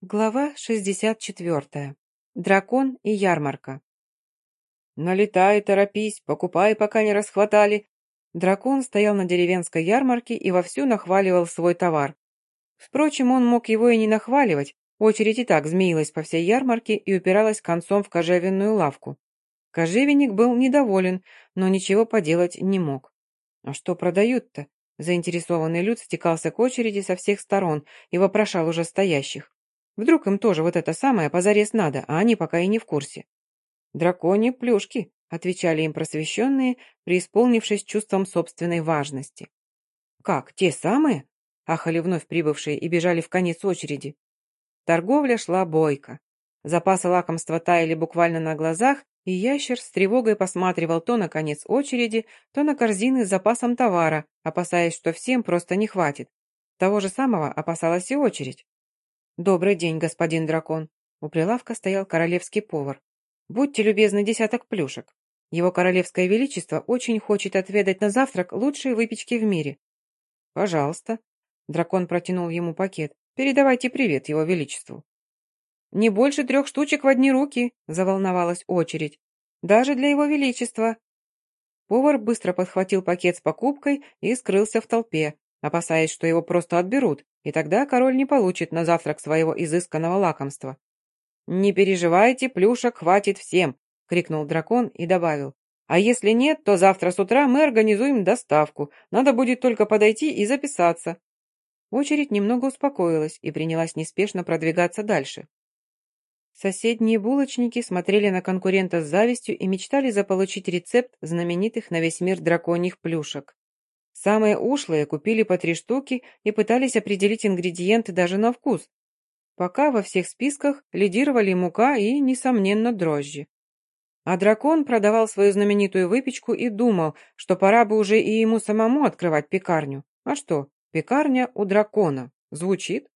Глава 64. Дракон и ярмарка. «Налетай, торопись, покупай, пока не расхватали». Дракон стоял на деревенской ярмарке и вовсю нахваливал свой товар. Впрочем, он мог его и не нахваливать, очередь и так змеилась по всей ярмарке и упиралась концом в кожевенную лавку. Кожевенник был недоволен, но ничего поделать не мог. «А что продают-то?» Заинтересованный люд стекался к очереди со всех сторон и вопрошал уже стоящих. Вдруг им тоже вот это самое позарез надо, а они пока и не в курсе. «Драконьи плюшки», — отвечали им просвещенные, преисполнившись чувством собственной важности. «Как, те самые?» — ахали вновь прибывшие и бежали в конец очереди. Торговля шла бойко. Запасы лакомства таяли буквально на глазах, и ящер с тревогой посматривал то на конец очереди, то на корзины с запасом товара, опасаясь, что всем просто не хватит. Того же самого опасалась и очередь. «Добрый день, господин дракон». У прилавка стоял королевский повар. «Будьте любезны, десяток плюшек. Его королевское величество очень хочет отведать на завтрак лучшие выпечки в мире». «Пожалуйста». Дракон протянул ему пакет. «Передавайте привет его величеству». «Не больше трех штучек в одни руки», — заволновалась очередь. «Даже для его величества». Повар быстро подхватил пакет с покупкой и скрылся в толпе, опасаясь, что его просто отберут, и тогда король не получит на завтрак своего изысканного лакомства. «Не переживайте, плюшек хватит всем», — крикнул дракон и добавил. «А если нет, то завтра с утра мы организуем доставку. Надо будет только подойти и записаться». Очередь немного успокоилась и принялась неспешно продвигаться дальше. Соседние булочники смотрели на конкурента с завистью и мечтали заполучить рецепт знаменитых на весь мир драконьих плюшек. Самые ушлые купили по три штуки и пытались определить ингредиенты даже на вкус. Пока во всех списках лидировали мука и, несомненно, дрожжи. А дракон продавал свою знаменитую выпечку и думал, что пора бы уже и ему самому открывать пекарню. А что, пекарня у дракона. Звучит?